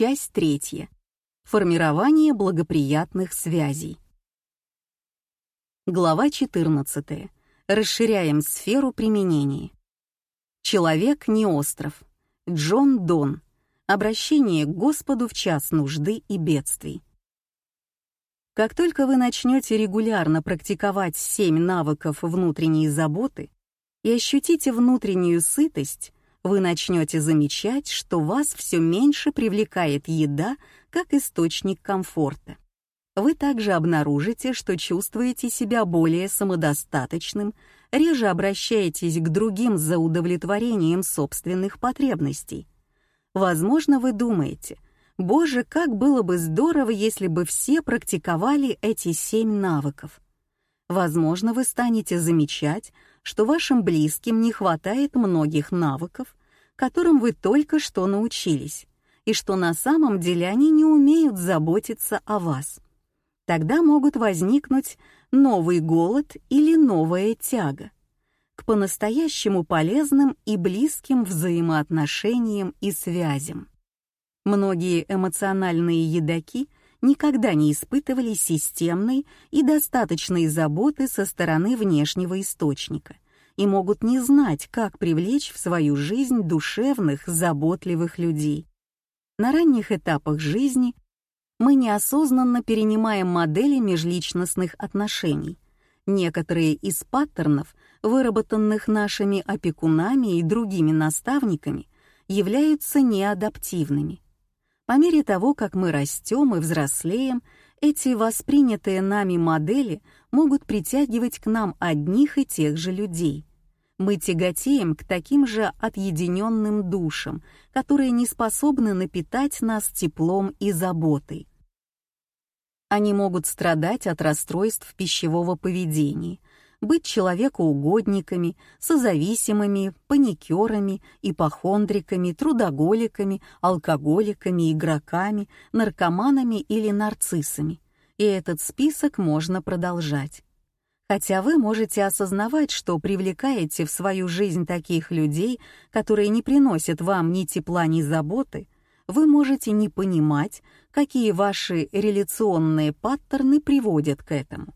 Часть третья. Формирование благоприятных связей. Глава 14. Расширяем сферу применения. Человек не остров. Джон Дон. Обращение к Господу в час нужды и бедствий. Как только вы начнете регулярно практиковать семь навыков внутренней заботы и ощутите внутреннюю сытость, вы начнете замечать, что вас все меньше привлекает еда как источник комфорта. Вы также обнаружите, что чувствуете себя более самодостаточным, реже обращаетесь к другим за удовлетворением собственных потребностей. Возможно, вы думаете — Боже, как было бы здорово, если бы все практиковали эти семь навыков. Возможно, вы станете замечать, что вашим близким не хватает многих навыков, которым вы только что научились, и что на самом деле они не умеют заботиться о вас. Тогда могут возникнуть новый голод или новая тяга к по-настоящему полезным и близким взаимоотношениям и связям. Многие эмоциональные едоки никогда не испытывали системной и достаточной заботы со стороны внешнего источника и могут не знать, как привлечь в свою жизнь душевных, заботливых людей. На ранних этапах жизни мы неосознанно перенимаем модели межличностных отношений. Некоторые из паттернов, выработанных нашими опекунами и другими наставниками, являются неадаптивными — по мере того, как мы растем и взрослеем, эти воспринятые нами модели могут притягивать к нам одних и тех же людей. Мы тяготеем к таким же отъединенным душам, которые не способны напитать нас теплом и заботой. Они могут страдать от расстройств пищевого поведения, быть человекоугодниками, созависимыми, паникерами, ипохондриками, трудоголиками, алкоголиками, игроками, наркоманами или нарциссами. И этот список можно продолжать. Хотя вы можете осознавать, что привлекаете в свою жизнь таких людей, которые не приносят вам ни тепла, ни заботы, вы можете не понимать, какие ваши реляционные паттерны приводят к этому.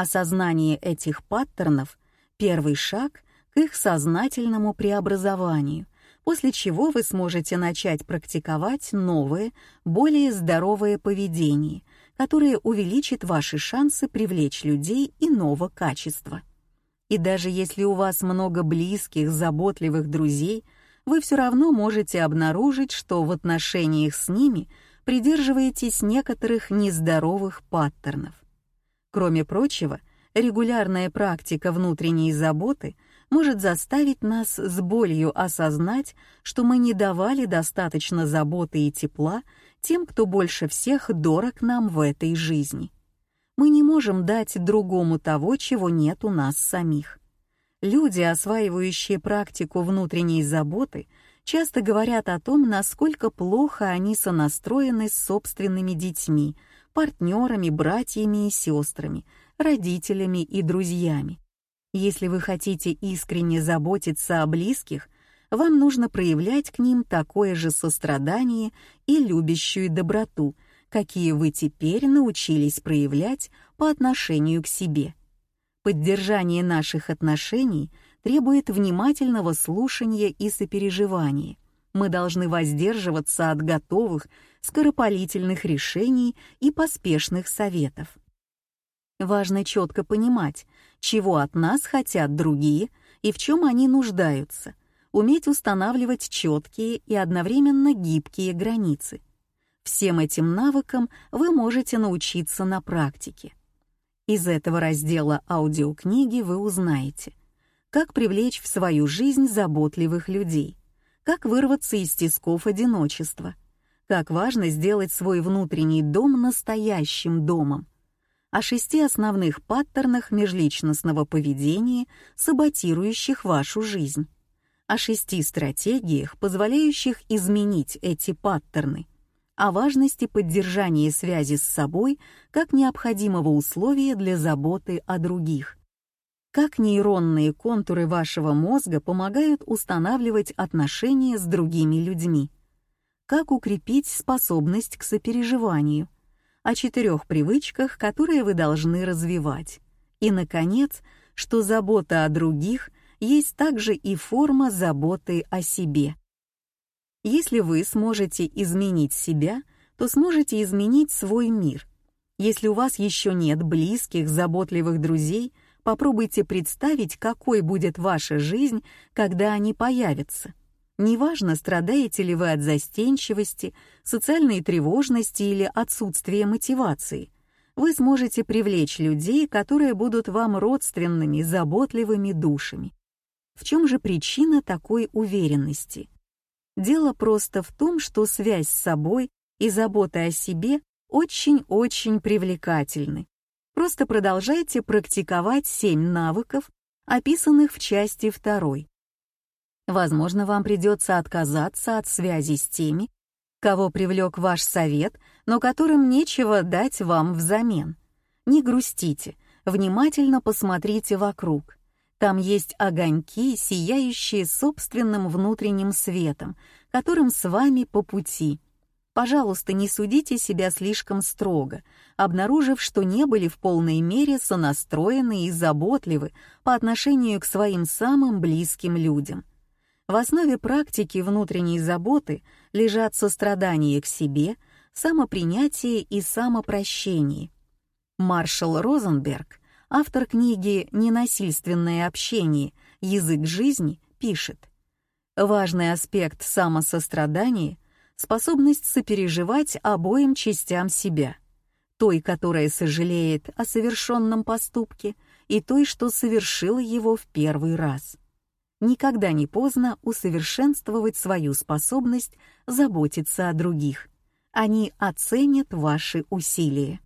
Осознание этих паттернов — первый шаг к их сознательному преобразованию, после чего вы сможете начать практиковать новое, более здоровое поведение, которое увеличит ваши шансы привлечь людей иного качества. И даже если у вас много близких, заботливых друзей, вы все равно можете обнаружить, что в отношениях с ними придерживаетесь некоторых нездоровых паттернов. Кроме прочего, регулярная практика внутренней заботы может заставить нас с болью осознать, что мы не давали достаточно заботы и тепла тем, кто больше всех дорог нам в этой жизни. Мы не можем дать другому того, чего нет у нас самих. Люди, осваивающие практику внутренней заботы, часто говорят о том, насколько плохо они сонастроены с собственными детьми — партнерами, братьями и сестрами, родителями и друзьями. Если вы хотите искренне заботиться о близких, вам нужно проявлять к ним такое же сострадание и любящую доброту, какие вы теперь научились проявлять по отношению к себе. Поддержание наших отношений требует внимательного слушания и сопереживания. Мы должны воздерживаться от готовых, скоропалительных решений и поспешных советов. Важно четко понимать, чего от нас хотят другие и в чем они нуждаются, уметь устанавливать четкие и одновременно гибкие границы. Всем этим навыкам вы можете научиться на практике. Из этого раздела аудиокниги вы узнаете, как привлечь в свою жизнь заботливых людей, как вырваться из тисков одиночества, как важно сделать свой внутренний дом настоящим домом. О шести основных паттернах межличностного поведения, саботирующих вашу жизнь. О шести стратегиях, позволяющих изменить эти паттерны. О важности поддержания связи с собой как необходимого условия для заботы о других. Как нейронные контуры вашего мозга помогают устанавливать отношения с другими людьми как укрепить способность к сопереживанию, о четырех привычках, которые вы должны развивать, и, наконец, что забота о других есть также и форма заботы о себе. Если вы сможете изменить себя, то сможете изменить свой мир. Если у вас еще нет близких, заботливых друзей, попробуйте представить, какой будет ваша жизнь, когда они появятся. Неважно, страдаете ли вы от застенчивости, социальной тревожности или отсутствия мотивации, вы сможете привлечь людей, которые будут вам родственными, заботливыми душами. В чем же причина такой уверенности? Дело просто в том, что связь с собой и забота о себе очень-очень привлекательны. Просто продолжайте практиковать семь навыков, описанных в части второй. Возможно, вам придется отказаться от связи с теми, кого привлек ваш совет, но которым нечего дать вам взамен. Не грустите, внимательно посмотрите вокруг. Там есть огоньки, сияющие собственным внутренним светом, которым с вами по пути. Пожалуйста, не судите себя слишком строго, обнаружив, что не были в полной мере сонастроены и заботливы по отношению к своим самым близким людям. В основе практики внутренней заботы лежат сострадание к себе, самопринятие и самопрощение. Маршал Розенберг, автор книги «Ненасильственное общение. Язык жизни», пишет, «Важный аспект самосострадания — способность сопереживать обоим частям себя, той, которая сожалеет о совершенном поступке, и той, что совершила его в первый раз никогда не поздно усовершенствовать свою способность заботиться о других. Они оценят ваши усилия.